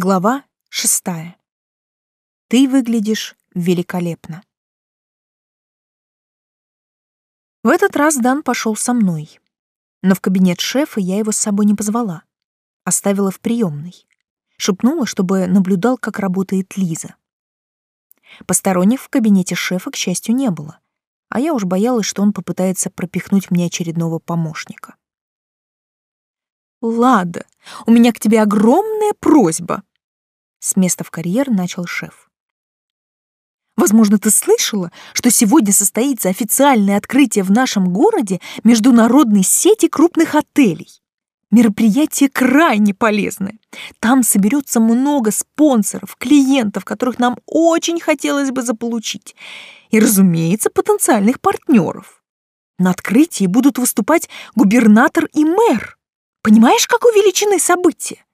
Глава шестая. Ты выглядишь великолепно. В этот раз Дан пошел со мной. Но в кабинет шефа я его с собой не позвала. Оставила в приемной. Шепнула, чтобы наблюдал, как работает Лиза. Посторонних в кабинете шефа, к счастью, не было. А я уж боялась, что он попытается пропихнуть мне очередного помощника. «Лада, у меня к тебе огромная просьба!» С места в карьер начал шеф. Возможно, ты слышала, что сегодня состоится официальное открытие в нашем городе международной сети крупных отелей. Мероприятие крайне полезное. Там соберется много спонсоров, клиентов, которых нам очень хотелось бы заполучить. И, разумеется, потенциальных партнеров. На открытии будут выступать губернатор и мэр. Понимаешь, как увеличены события?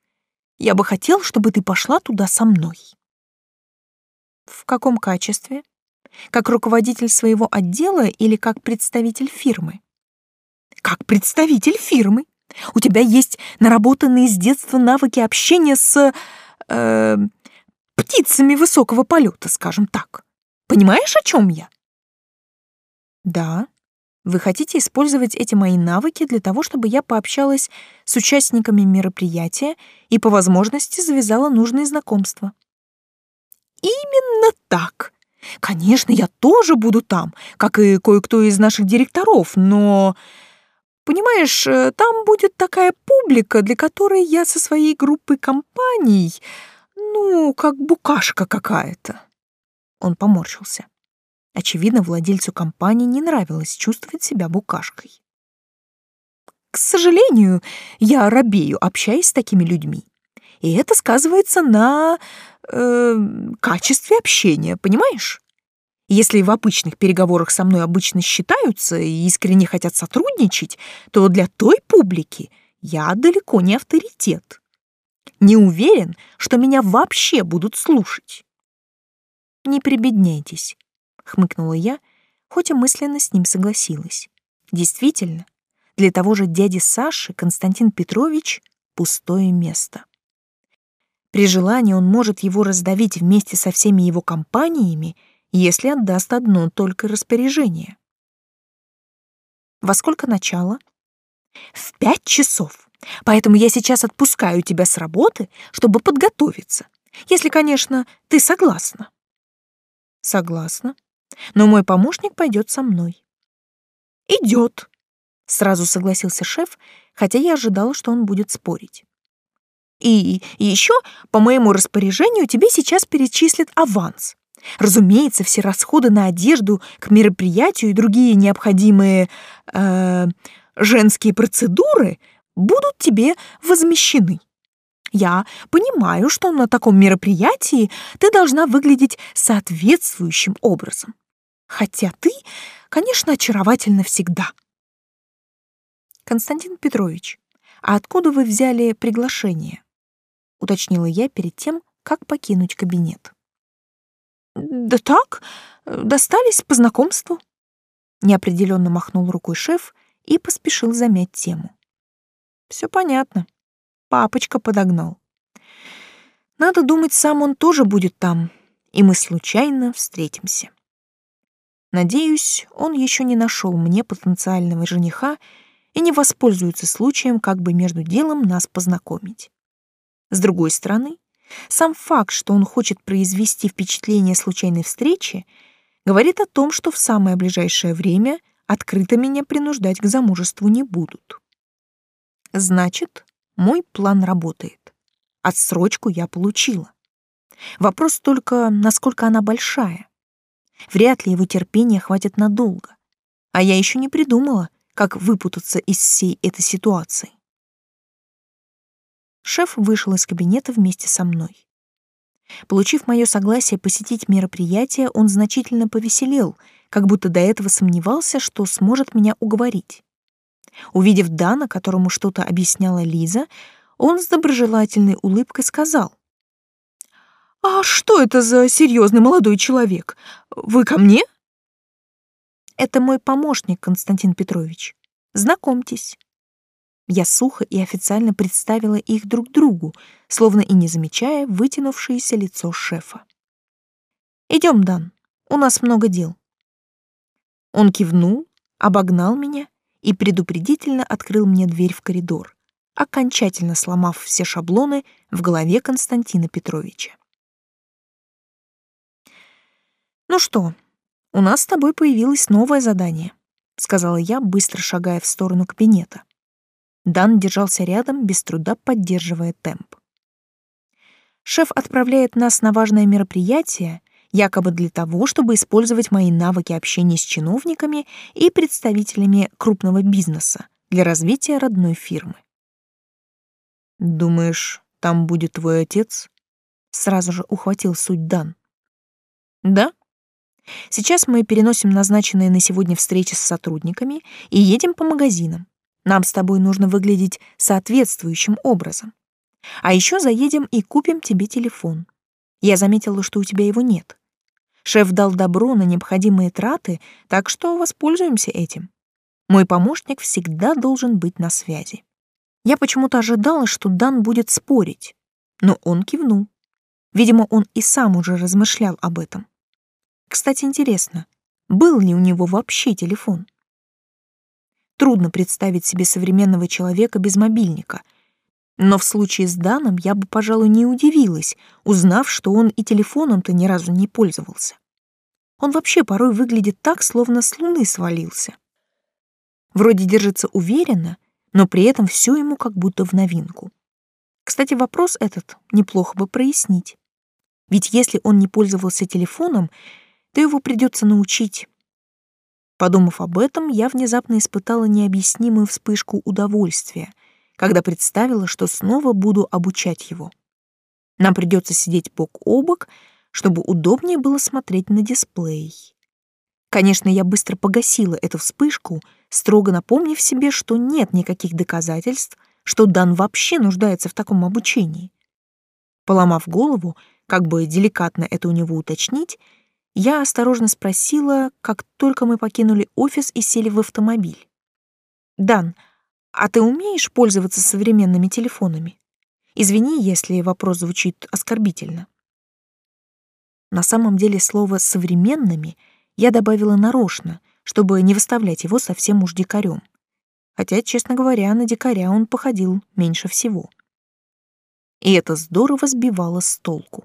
Я бы хотел, чтобы ты пошла туда со мной. В каком качестве? Как руководитель своего отдела или как представитель фирмы? Как представитель фирмы. У тебя есть наработанные с детства навыки общения с э, птицами высокого полета, скажем так. Понимаешь, о чем я? Да, вы хотите использовать эти мои навыки для того, чтобы я пообщалась с участниками мероприятия и по возможности завязала нужные знакомства. Именно так. Конечно, я тоже буду там, как и кое-кто из наших директоров, но... Понимаешь, э, там будет такая публика, для которой я со своей группой компаний, ну, как букашка какая-то. Он поморщился. Очевидно, владельцу компании не нравилось чувствовать себя букашкой. К сожалению, я робею, общаясь с такими людьми. И это сказывается на э, качестве общения, понимаешь? Если в обычных переговорах со мной обычно считаются и искренне хотят сотрудничать, то для той публики я далеко не авторитет. Не уверен, что меня вообще будут слушать. Не прибедняйтесь хмыкнула я, хоть и мысленно с ним согласилась. Действительно, для того же дяди Саши Константин Петрович — пустое место. При желании он может его раздавить вместе со всеми его компаниями, если отдаст одно только распоряжение. Во сколько начало? В пять часов. Поэтому я сейчас отпускаю тебя с работы, чтобы подготовиться. Если, конечно, ты согласна. Согласна но мой помощник пойдет со мной. Идет, сразу согласился шеф, хотя я ожидала, что он будет спорить. И, еще, по моему распоряжению, тебе сейчас перечислят аванс. Разумеется, все расходы на одежду к мероприятию и другие необходимые э, женские процедуры будут тебе возмещены. Я понимаю, что на таком мероприятии ты должна выглядеть соответствующим образом. Хотя ты, конечно, очаровательна всегда. Константин Петрович, а откуда вы взяли приглашение? Уточнила я перед тем, как покинуть кабинет. Да так, достались по знакомству. Неопределенно махнул рукой шеф и поспешил замять тему. Все понятно. Папочка подогнал. Надо думать, сам он тоже будет там, и мы случайно встретимся. Надеюсь, он еще не нашел мне потенциального жениха и не воспользуется случаем как бы между делом нас познакомить. С другой стороны, сам факт, что он хочет произвести впечатление случайной встречи, говорит о том, что в самое ближайшее время открыто меня принуждать к замужеству не будут. Значит, мой план работает. Отсрочку я получила. Вопрос только, насколько она большая. Вряд ли его терпения хватит надолго. А я еще не придумала, как выпутаться из всей этой ситуации. Шеф вышел из кабинета вместе со мной. Получив мое согласие посетить мероприятие, он значительно повеселел, как будто до этого сомневался, что сможет меня уговорить. Увидев Дана, которому что-то объясняла Лиза, он с доброжелательной улыбкой сказал. «А что это за серьезный молодой человек? Вы ко мне?» «Это мой помощник, Константин Петрович. Знакомьтесь». Я сухо и официально представила их друг другу, словно и не замечая вытянувшееся лицо шефа. «Идем, Дан, у нас много дел». Он кивнул, обогнал меня и предупредительно открыл мне дверь в коридор, окончательно сломав все шаблоны в голове Константина Петровича. «Ну что, у нас с тобой появилось новое задание», — сказала я, быстро шагая в сторону кабинета. Дан держался рядом, без труда поддерживая темп. Шеф отправляет нас на важное мероприятие, якобы для того, чтобы использовать мои навыки общения с чиновниками и представителями крупного бизнеса для развития родной фирмы. «Думаешь, там будет твой отец?» Сразу же ухватил суть Дан. «Да. Сейчас мы переносим назначенные на сегодня встречи с сотрудниками и едем по магазинам. Нам с тобой нужно выглядеть соответствующим образом. А еще заедем и купим тебе телефон. Я заметила, что у тебя его нет. Шеф дал добро на необходимые траты, так что воспользуемся этим. Мой помощник всегда должен быть на связи. Я почему-то ожидала, что Дан будет спорить, но он кивнул. Видимо, он и сам уже размышлял об этом. Кстати, интересно, был ли у него вообще телефон? Трудно представить себе современного человека без мобильника. Но в случае с Даном я бы, пожалуй, не удивилась, узнав, что он и телефоном-то ни разу не пользовался. Он вообще порой выглядит так, словно с луны свалился. Вроде держится уверенно, но при этом все ему как будто в новинку. Кстати, вопрос этот неплохо бы прояснить. Ведь если он не пользовался телефоном, то его придется научить. Подумав об этом, я внезапно испытала необъяснимую вспышку удовольствия, когда представила, что снова буду обучать его. Нам придется сидеть бок о бок, чтобы удобнее было смотреть на дисплей. Конечно, я быстро погасила эту вспышку, строго напомнив себе, что нет никаких доказательств, что Дан вообще нуждается в таком обучении. Поломав голову, как бы деликатно это у него уточнить, я осторожно спросила, как только мы покинули офис и сели в автомобиль. «Дан, а ты умеешь пользоваться современными телефонами? Извини, если вопрос звучит оскорбительно». На самом деле слово «современными» я добавила нарочно, чтобы не выставлять его совсем уж дикарем. Хотя, честно говоря, на дикаря он походил меньше всего. И это здорово сбивало с толку.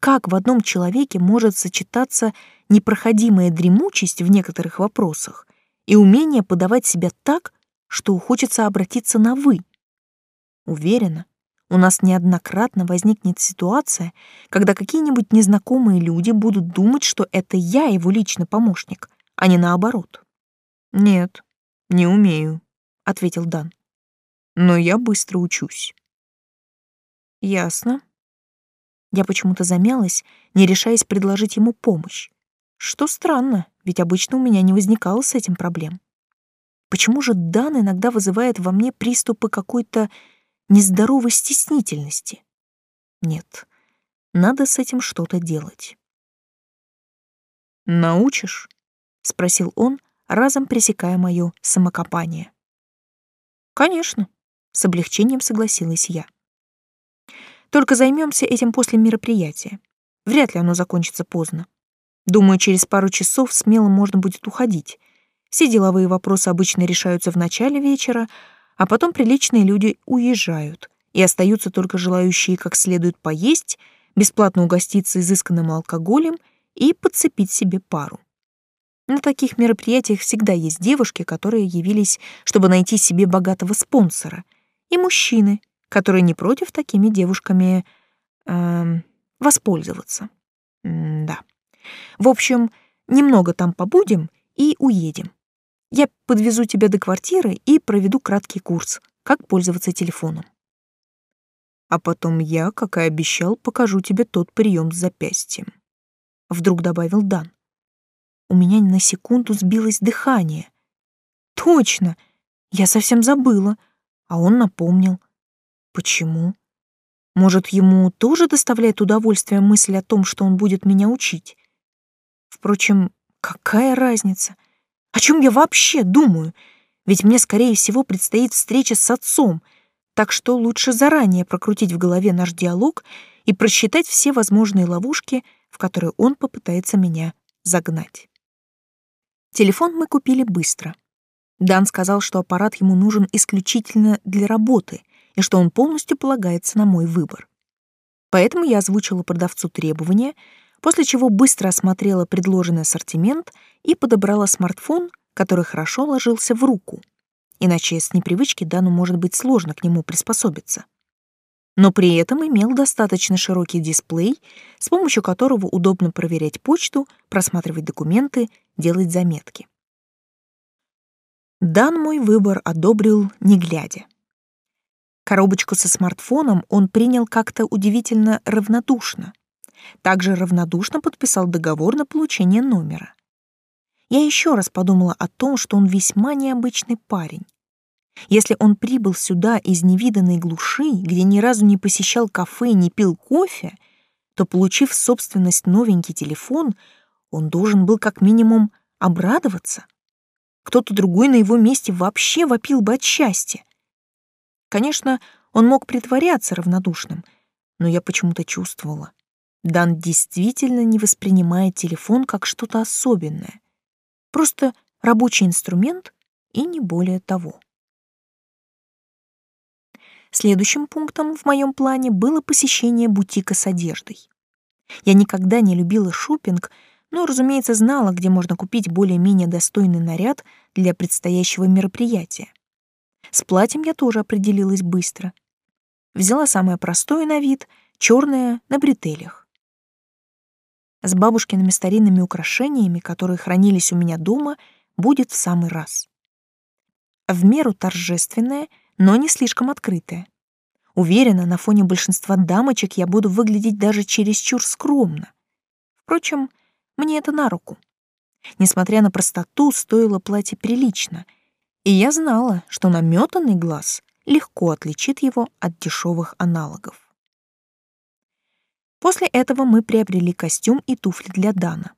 Как в одном человеке может сочетаться непроходимая дремучесть в некоторых вопросах и умение подавать себя так, что хочется обратиться на «вы»? Уверена, у нас неоднократно возникнет ситуация, когда какие-нибудь незнакомые люди будут думать, что это я его личный помощник, а не наоборот. «Нет, не умею», — ответил Дан. «Но я быстро учусь». «Ясно», я почему-то замялась, не решаясь предложить ему помощь. Что странно, ведь обычно у меня не возникало с этим проблем. Почему же Дан иногда вызывает во мне приступы какой-то нездоровой стеснительности? Нет, надо с этим что-то делать. «Научишь?» — спросил он, разом пресекая моё самокопание. «Конечно», — с облегчением согласилась я. Только займемся этим после мероприятия. Вряд ли оно закончится поздно. Думаю, через пару часов смело можно будет уходить. Все деловые вопросы обычно решаются в начале вечера, а потом приличные люди уезжают, и остаются только желающие как следует поесть, бесплатно угоститься изысканным алкоголем и подцепить себе пару. На таких мероприятиях всегда есть девушки, которые явились, чтобы найти себе богатого спонсора, и мужчины, которые не против такими девушками э, воспользоваться. М да. В общем, немного там побудем и уедем. Я подвезу тебя до квартиры и проведу краткий курс, как пользоваться телефоном. А потом я, как и обещал, покажу тебе тот прием с запястьем. Вдруг добавил Дан. У меня на секунду сбилось дыхание. Точно! Я совсем забыла, а он напомнил. Почему? Может, ему тоже доставляет удовольствие мысль о том, что он будет меня учить? Впрочем, какая разница? О чем я вообще думаю? Ведь мне, скорее всего, предстоит встреча с отцом, так что лучше заранее прокрутить в голове наш диалог и просчитать все возможные ловушки, в которые он попытается меня загнать. Телефон мы купили быстро. Дан сказал, что аппарат ему нужен исключительно для работы и что он полностью полагается на мой выбор. Поэтому я озвучила продавцу требования, после чего быстро осмотрела предложенный ассортимент и подобрала смартфон, который хорошо ложился в руку. Иначе с непривычки Дану может быть сложно к нему приспособиться. Но при этом имел достаточно широкий дисплей, с помощью которого удобно проверять почту, просматривать документы, делать заметки. Дан мой выбор одобрил, не глядя. Коробочку со смартфоном он принял как-то удивительно равнодушно. Также равнодушно подписал договор на получение номера. Я еще раз подумала о том, что он весьма необычный парень. Если он прибыл сюда из невиданной глуши, где ни разу не посещал кафе и не пил кофе, то, получив собственность новенький телефон, он должен был как минимум обрадоваться. Кто-то другой на его месте вообще вопил бы от счастья. Конечно, он мог притворяться равнодушным, но я почему-то чувствовала. Дан действительно не воспринимает телефон как что-то особенное. Просто рабочий инструмент и не более того. Следующим пунктом в моем плане было посещение бутика с одеждой. Я никогда не любила шопинг, но, разумеется, знала, где можно купить более-менее достойный наряд для предстоящего мероприятия. С платьем я тоже определилась быстро. Взяла самое простое на вид, черное на бретелях с бабушкиными старинными украшениями, которые хранились у меня дома, будет в самый раз. В меру торжественная, но не слишком открытая. Уверена, на фоне большинства дамочек я буду выглядеть даже чересчур скромно. Впрочем, мне это на руку. Несмотря на простоту, стоило платье прилично, и я знала, что наметанный глаз легко отличит его от дешевых аналогов. После этого мы приобрели костюм и туфли для Дана.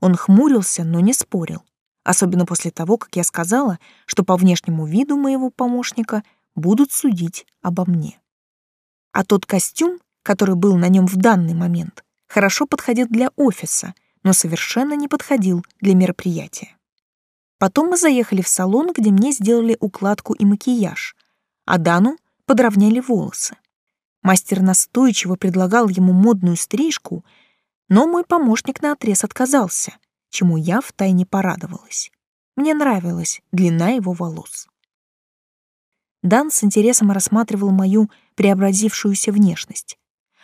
Он хмурился, но не спорил, особенно после того, как я сказала, что по внешнему виду моего помощника будут судить обо мне. А тот костюм, который был на нем в данный момент, хорошо подходил для офиса, но совершенно не подходил для мероприятия. Потом мы заехали в салон, где мне сделали укладку и макияж, а Дану подровняли волосы. Мастер настойчиво предлагал ему модную стрижку, но мой помощник наотрез отказался, чему я втайне порадовалась. Мне нравилась длина его волос. Дан с интересом рассматривал мою преобразившуюся внешность.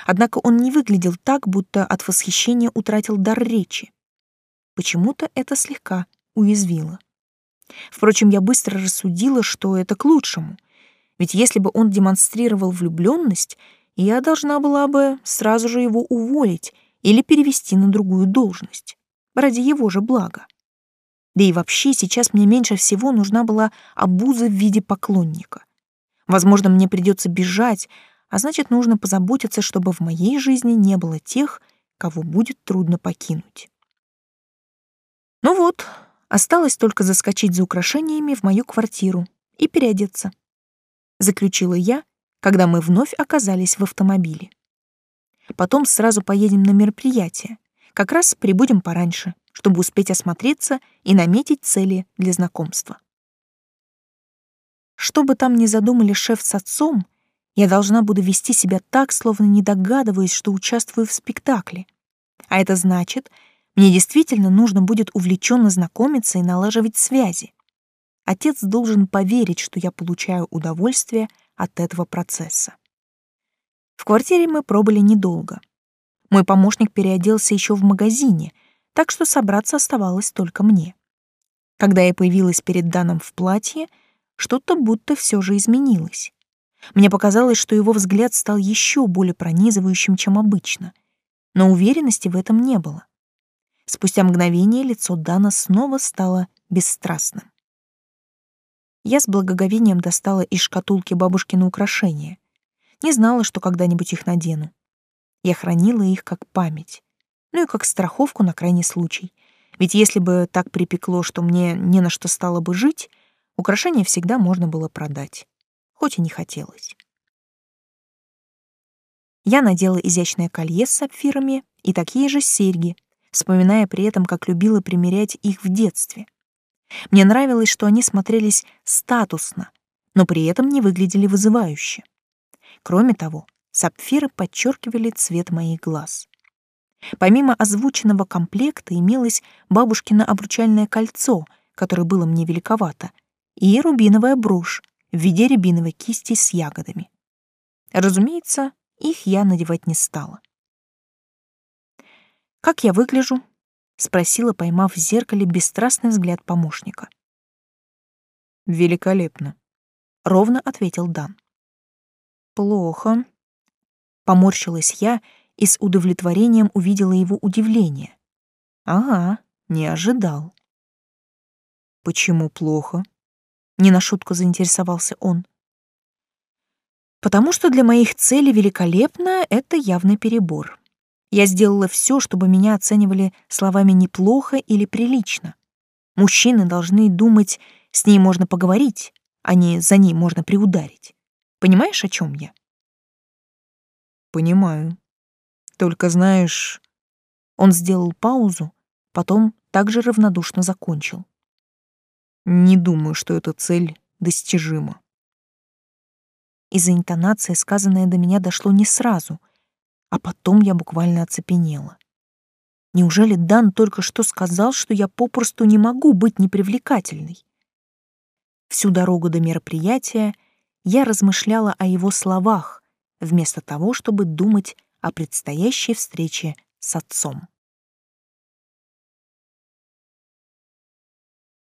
Однако он не выглядел так, будто от восхищения утратил дар речи. Почему-то это слегка уязвило. Впрочем, я быстро рассудила, что это к лучшему — ведь если бы он демонстрировал влюбленность, я должна была бы сразу же его уволить или перевести на другую должность, ради его же блага. Да и вообще сейчас мне меньше всего нужна была обуза в виде поклонника. Возможно, мне придется бежать, а значит, нужно позаботиться, чтобы в моей жизни не было тех, кого будет трудно покинуть. Ну вот, осталось только заскочить за украшениями в мою квартиру и переодеться заключила я, когда мы вновь оказались в автомобиле. Потом сразу поедем на мероприятие. Как раз прибудем пораньше, чтобы успеть осмотреться и наметить цели для знакомства. Что бы там ни задумали шеф с отцом, я должна буду вести себя так, словно не догадываюсь, что участвую в спектакле. А это значит, мне действительно нужно будет увлеченно знакомиться и налаживать связи. Отец должен поверить, что я получаю удовольствие от этого процесса. В квартире мы пробыли недолго. Мой помощник переоделся еще в магазине, так что собраться оставалось только мне. Когда я появилась перед Даном в платье, что-то будто все же изменилось. Мне показалось, что его взгляд стал еще более пронизывающим, чем обычно, но уверенности в этом не было. Спустя мгновение лицо Дана снова стало бесстрастным. Я с благоговением достала из шкатулки бабушкины украшения. Не знала, что когда-нибудь их надену. Я хранила их как память. Ну и как страховку на крайний случай. Ведь если бы так припекло, что мне не на что стало бы жить, Украшения всегда можно было продать, хоть и не хотелось. Я надела изящное колье с сапфирами и такие же серьги, вспоминая при этом, как любила примерять их в детстве. Мне нравилось, что они смотрелись статусно, но при этом не выглядели вызывающе. Кроме того, сапфиры подчеркивали цвет моих глаз. Помимо озвученного комплекта имелось бабушкино обручальное кольцо, которое было мне великовато, и рубиновая брошь в виде рябиновой кисти с ягодами. Разумеется, их я надевать не стала. «Как я выгляжу?» — спросила, поймав в зеркале бесстрастный взгляд помощника. «Великолепно», — ровно ответил Дан. «Плохо», — поморщилась я и с удовлетворением увидела его удивление. «Ага, не ожидал». «Почему плохо?» — не на шутку заинтересовался он. «Потому что для моих целей великолепно — это явный перебор. Я сделала все, чтобы меня оценивали словами «неплохо» или «прилично». Мужчины должны думать, с ней можно поговорить, а не за ней можно приударить. Понимаешь, о чем я? Понимаю. Только знаешь... Он сделал паузу, потом также равнодушно закончил. Не думаю, что эта цель достижима. Из-за интонации сказанное до меня дошло не сразу, а потом я буквально оцепенела. Неужели Дан только что сказал, что я попросту не могу быть непривлекательной? Всю дорогу до мероприятия я размышляла о его словах, вместо того, чтобы думать о предстоящей встрече с отцом.